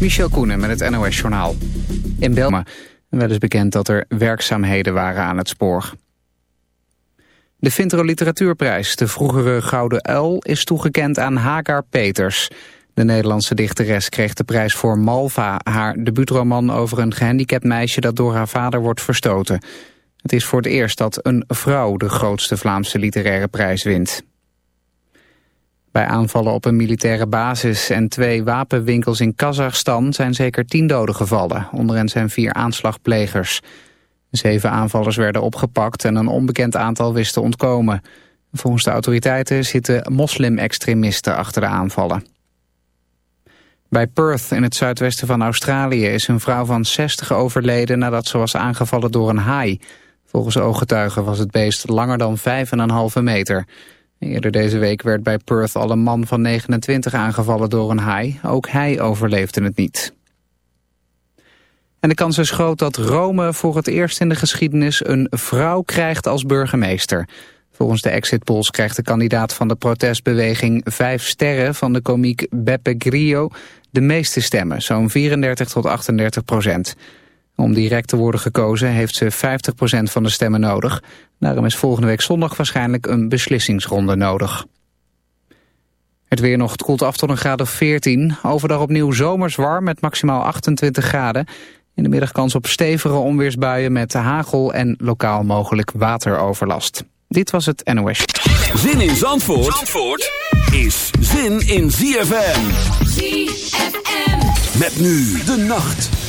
Michel Koenen met het NOS-journaal. In België wel is bekend dat er werkzaamheden waren aan het spoor. De Vintro Literatuurprijs, de vroegere Gouden Uil, is toegekend aan Hagar Peters. De Nederlandse dichteres kreeg de prijs voor Malva, haar debuutroman over een gehandicapt meisje dat door haar vader wordt verstoten. Het is voor het eerst dat een vrouw de grootste Vlaamse literaire prijs wint. Bij aanvallen op een militaire basis en twee wapenwinkels in Kazachstan zijn zeker tien doden gevallen. Onder hen zijn vier aanslagplegers. Zeven aanvallers werden opgepakt en een onbekend aantal wisten ontkomen. Volgens de autoriteiten zitten moslim-extremisten achter de aanvallen. Bij Perth in het zuidwesten van Australië is een vrouw van 60 overleden nadat ze was aangevallen door een haai. Volgens ooggetuigen was het beest langer dan 5,5 meter. Eerder deze week werd bij Perth al een man van 29 aangevallen door een haai. Ook hij overleefde het niet. En de kans is groot dat Rome voor het eerst in de geschiedenis een vrouw krijgt als burgemeester. Volgens de exit polls krijgt de kandidaat van de protestbeweging Vijf Sterren van de komiek Beppe Grillo de meeste stemmen, zo'n 34 tot 38 procent. Om direct te worden gekozen heeft ze 50% van de stemmen nodig. Daarom is volgende week zondag waarschijnlijk een beslissingsronde nodig. Het weer nog, het koelt af tot een graad of 14. Overdag opnieuw zomers warm met maximaal 28 graden. In de middag kans op stevige onweersbuien met hagel en lokaal mogelijk wateroverlast. Dit was het NOS. Zin in Zandvoort, Zandvoort is zin in ZFM. ZFM. Met nu de nacht.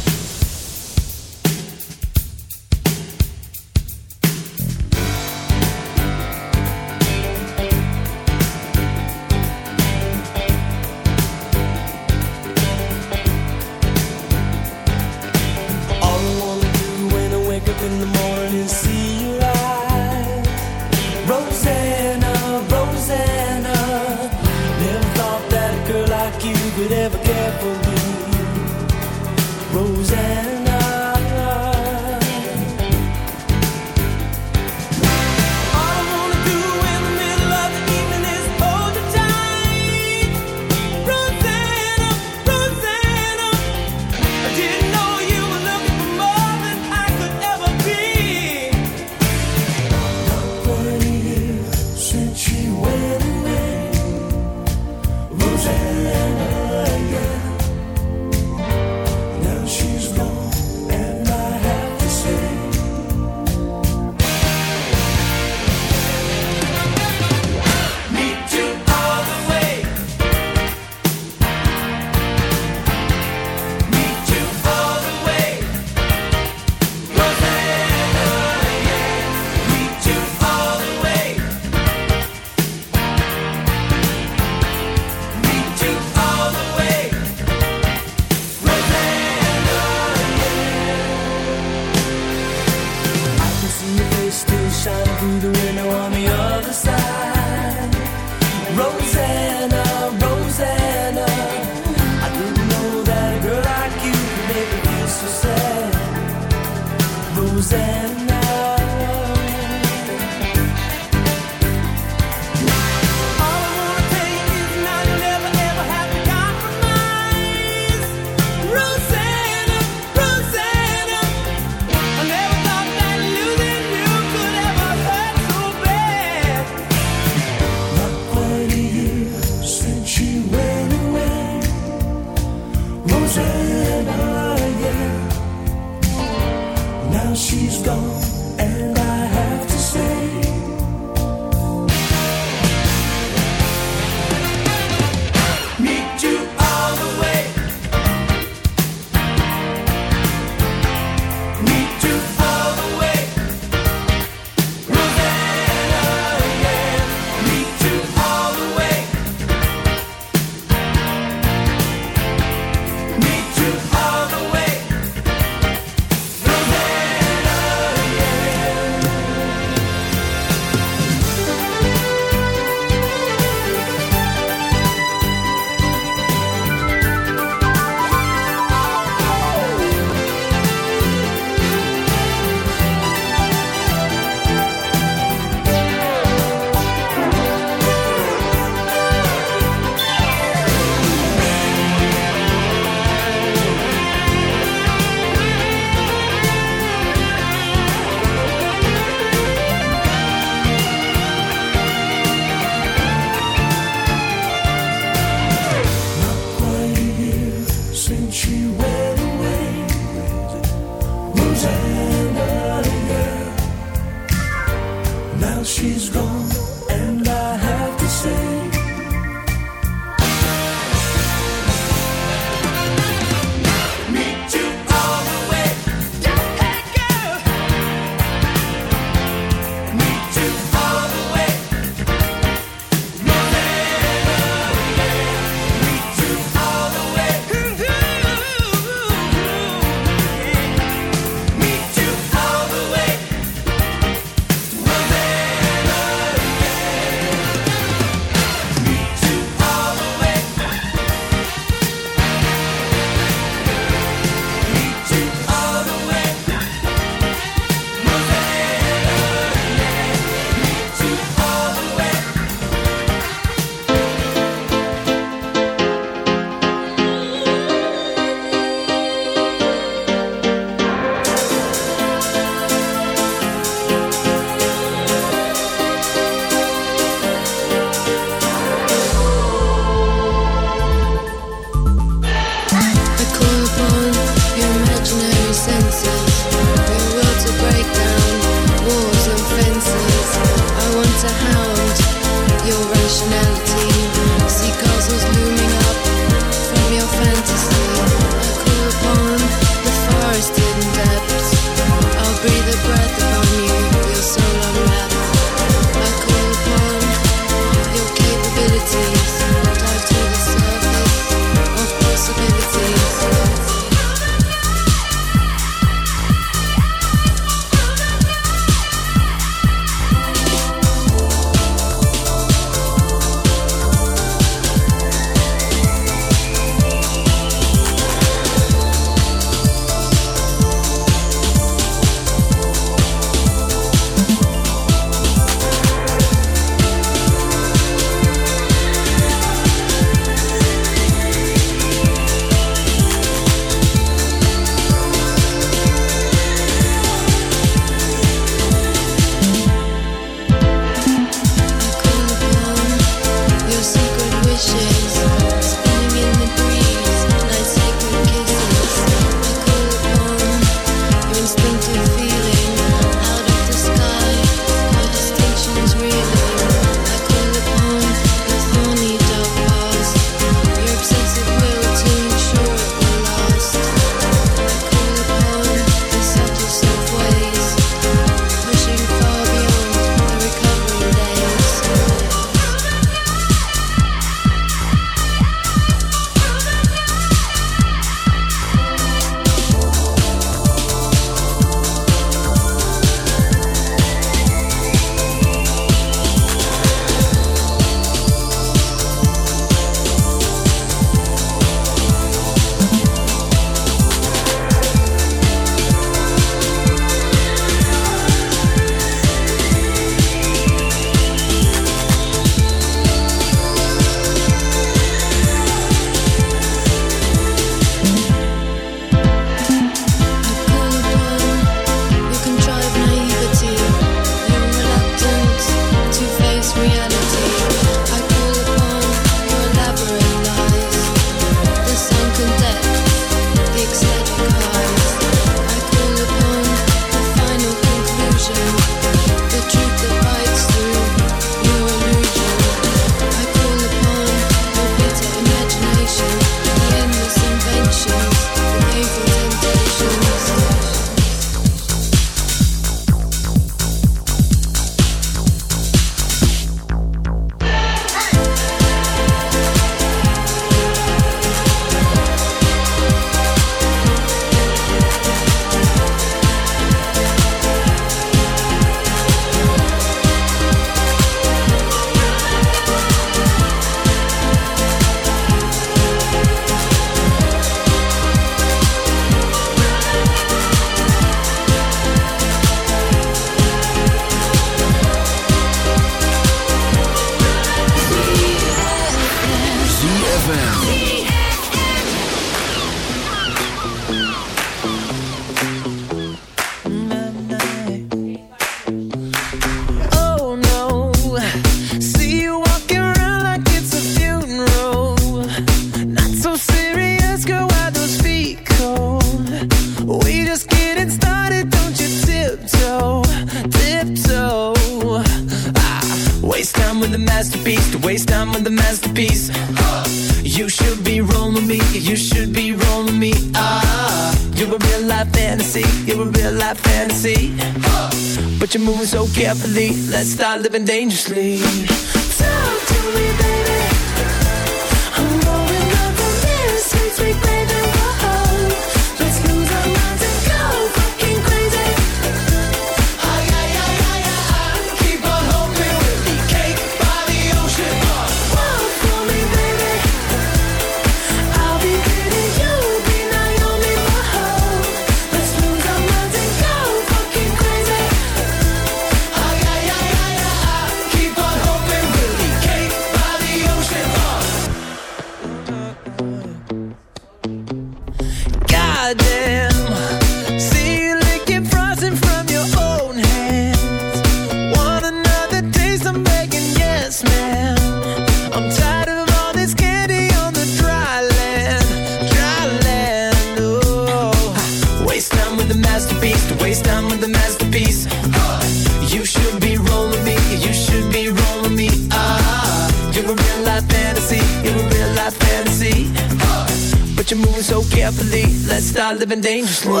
Living dangerously.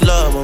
love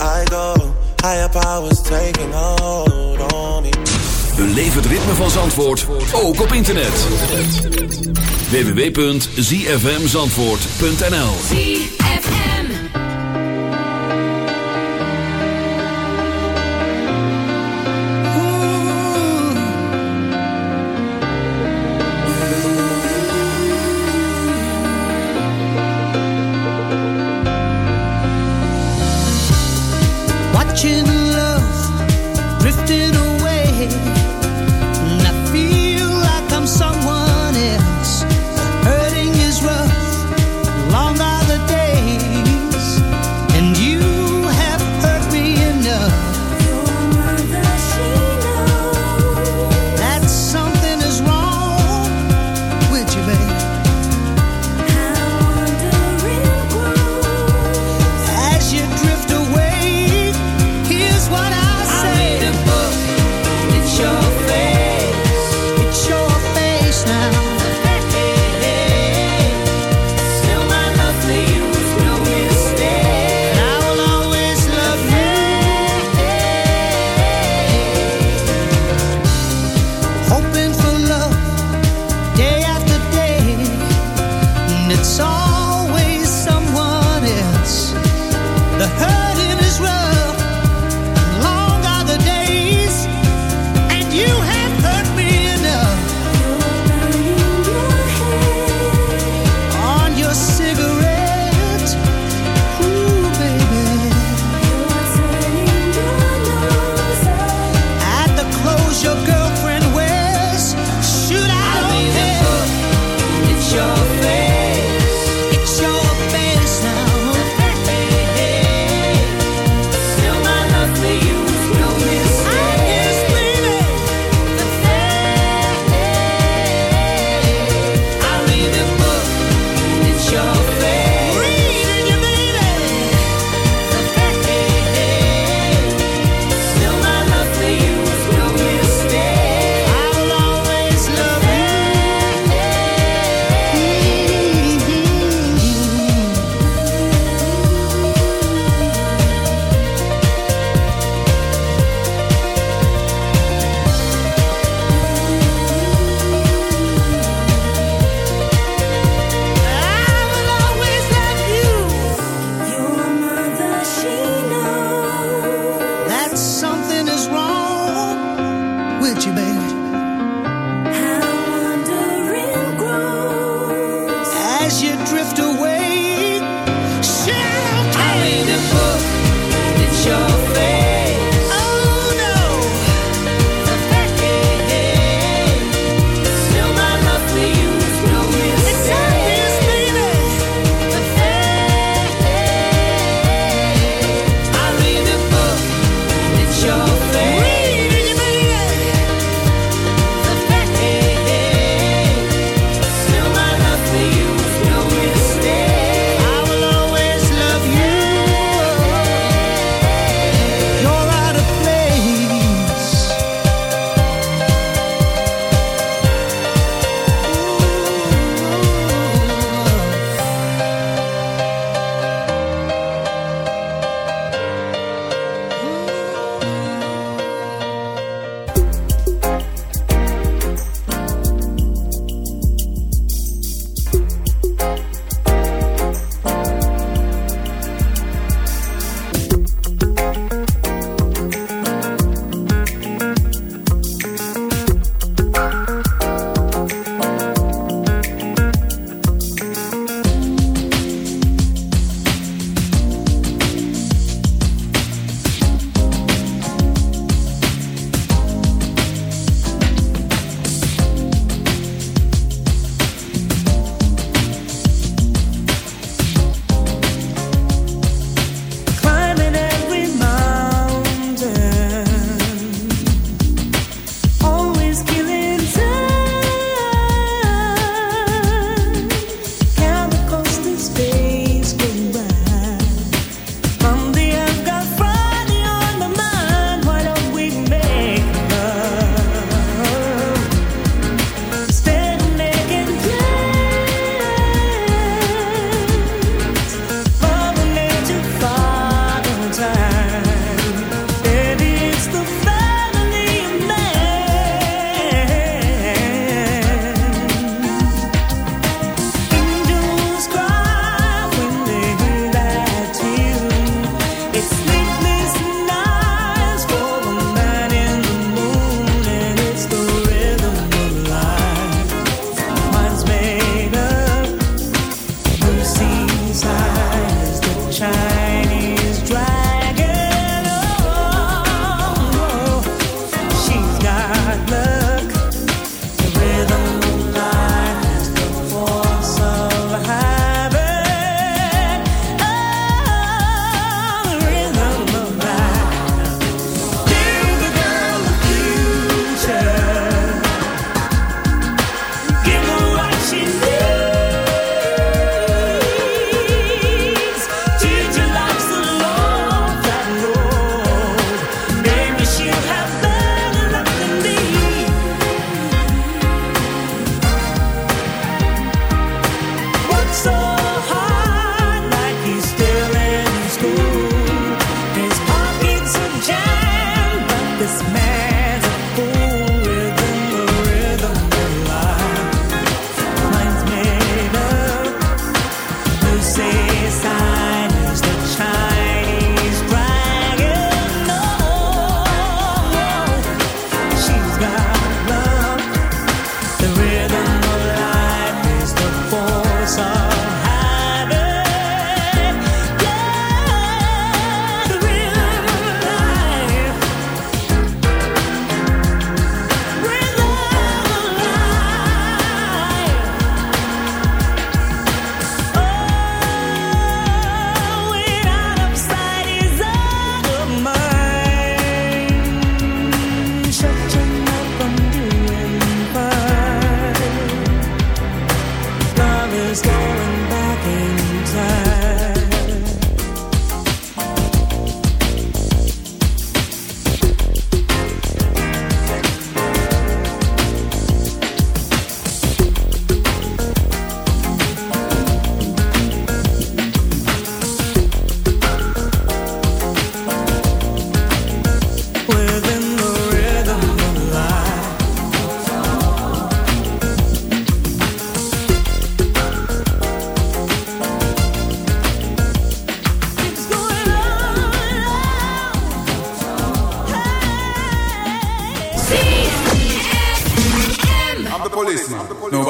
I go. Higher powers taking hold on me. Beleef het ritme van Zandvoort ook op internet. www.zfmzandvoort.nl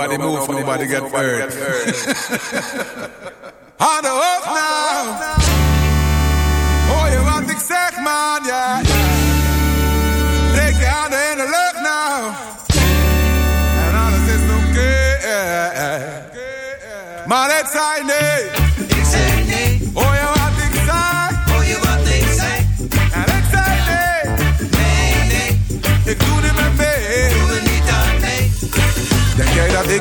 nobody move, nobody, nobody, get hurt. On the up now. Oh, you want sex, man, yeah. Take your hand the look now. And all this is okay. Man, it's high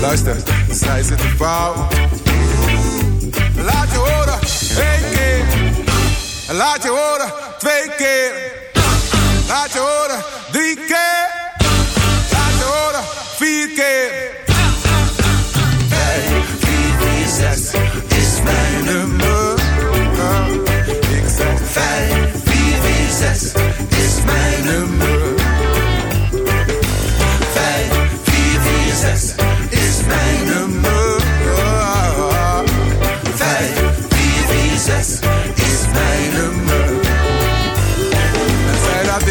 Luister, zij zitten fout. Laat je horen, één keer. Laat je horen, twee keer. Laat je horen, drie keer. Laat je horen, vier keer. Vijf, vier, vier, zes is mijn nummer. Ik vijf, vier, vier, zes is mijn nummer.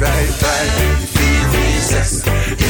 5, 5, 4, 4, 6.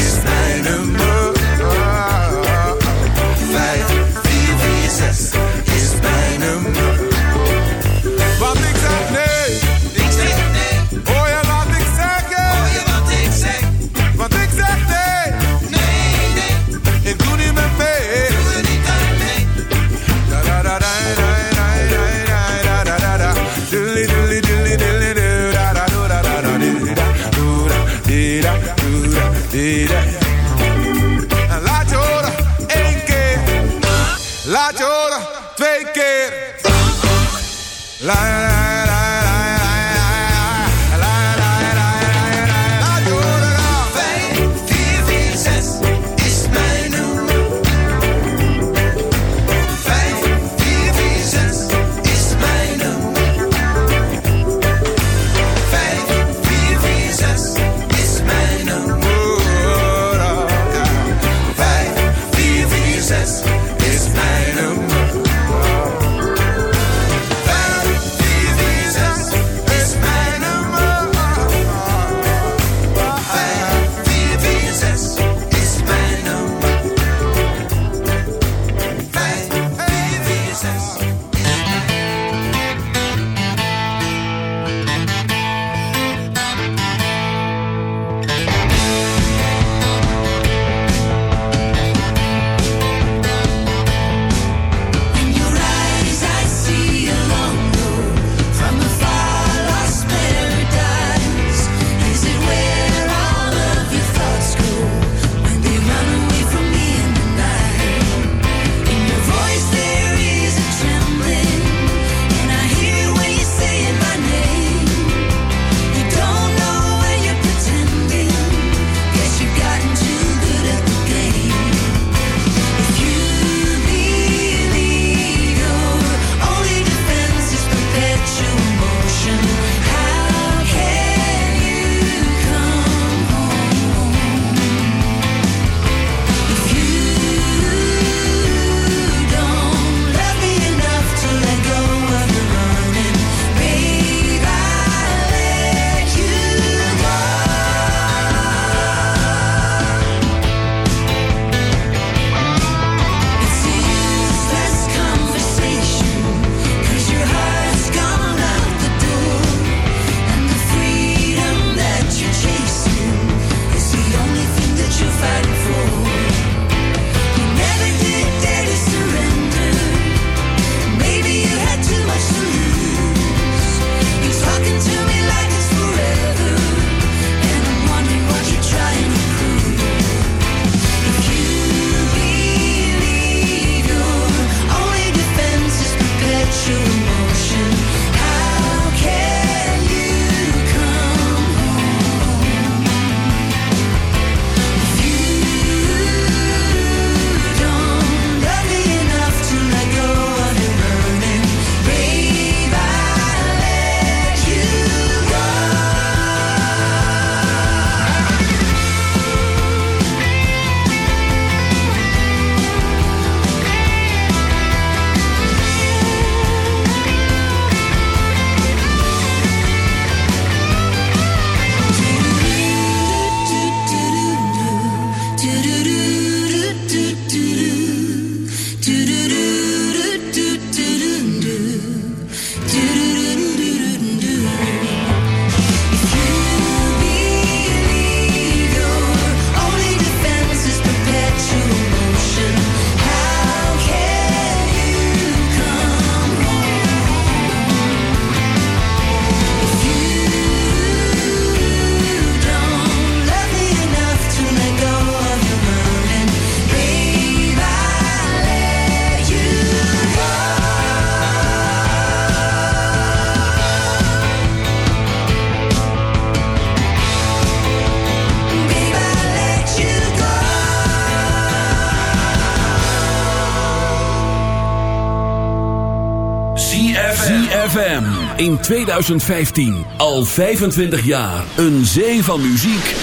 in 2015. Al 25 jaar. Een zee van muziek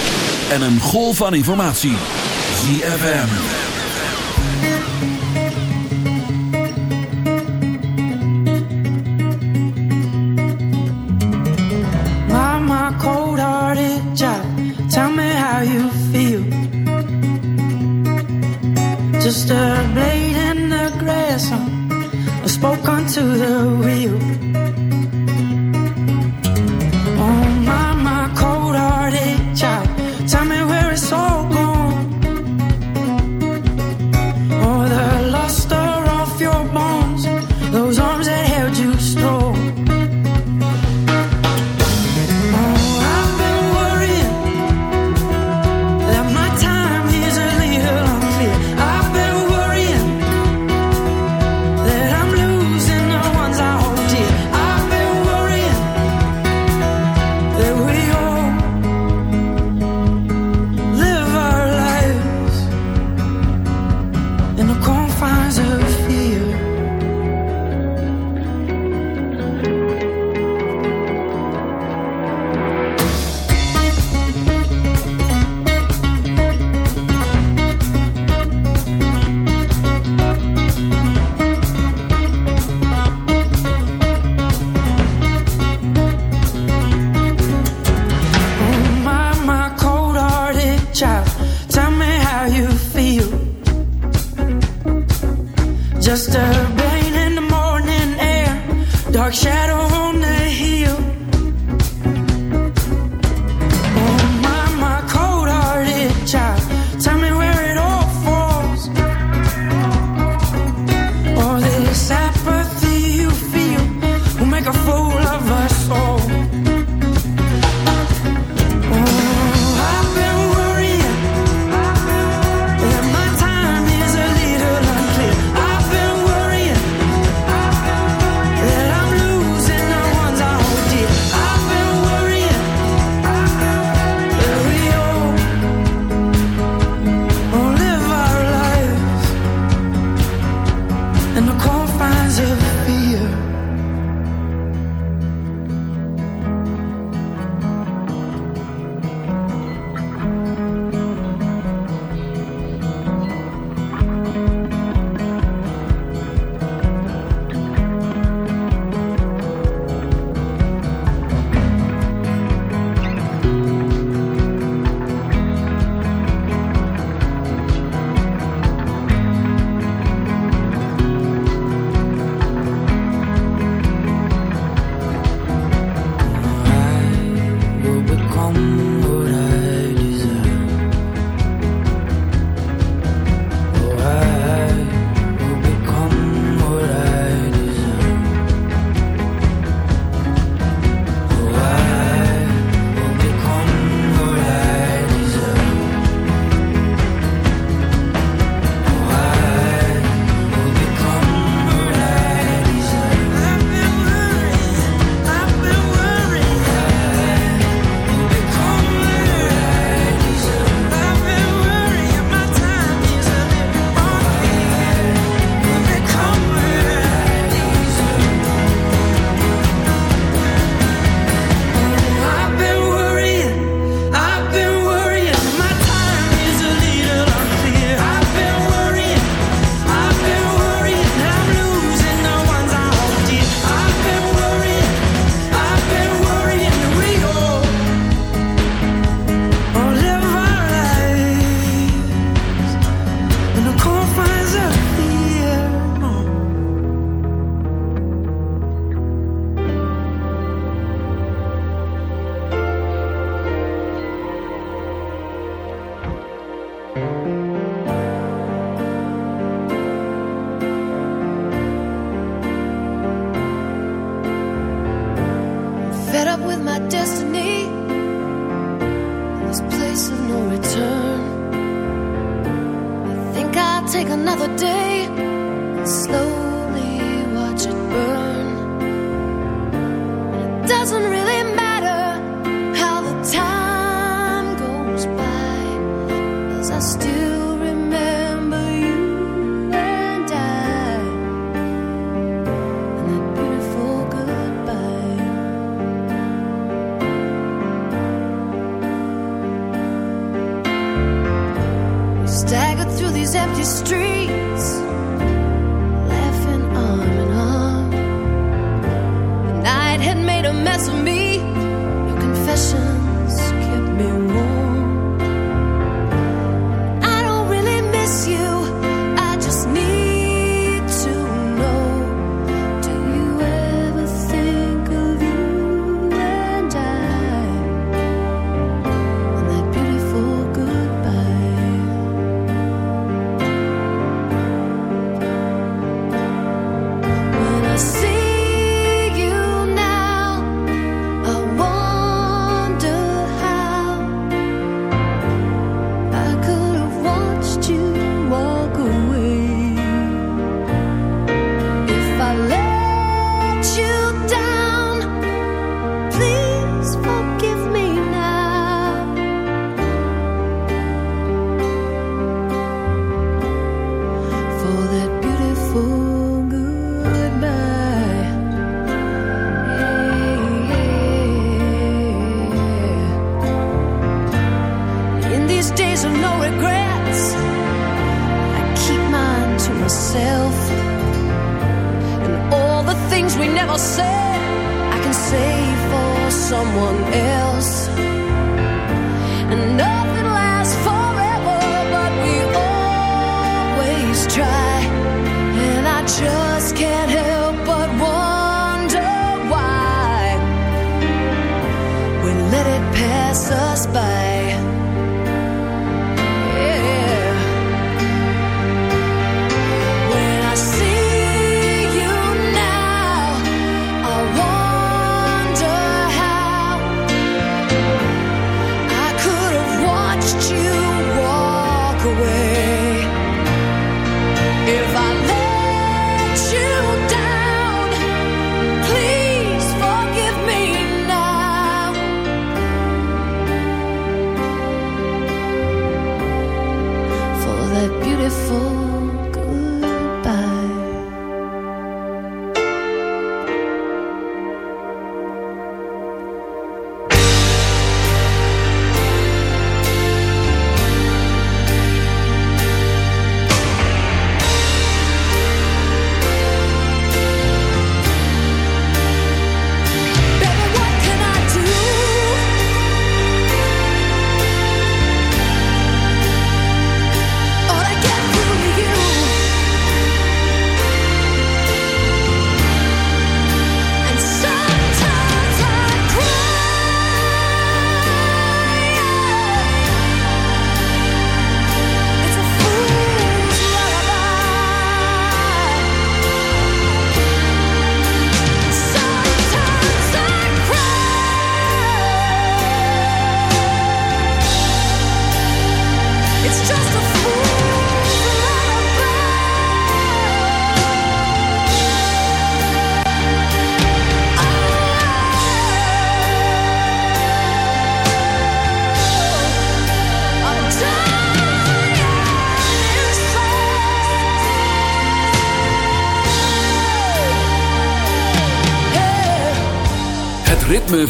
en een golf van informatie. ZFM. Mama, cold-hearted job. Tell me how you feel. Just a blade in the grass. I spoke onto the wheel.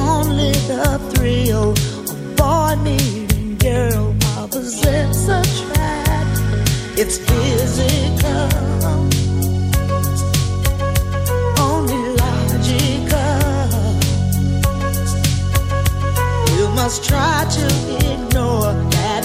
only the thrill of boy meeting girl. It's physical. Only logical. You must try to ignore that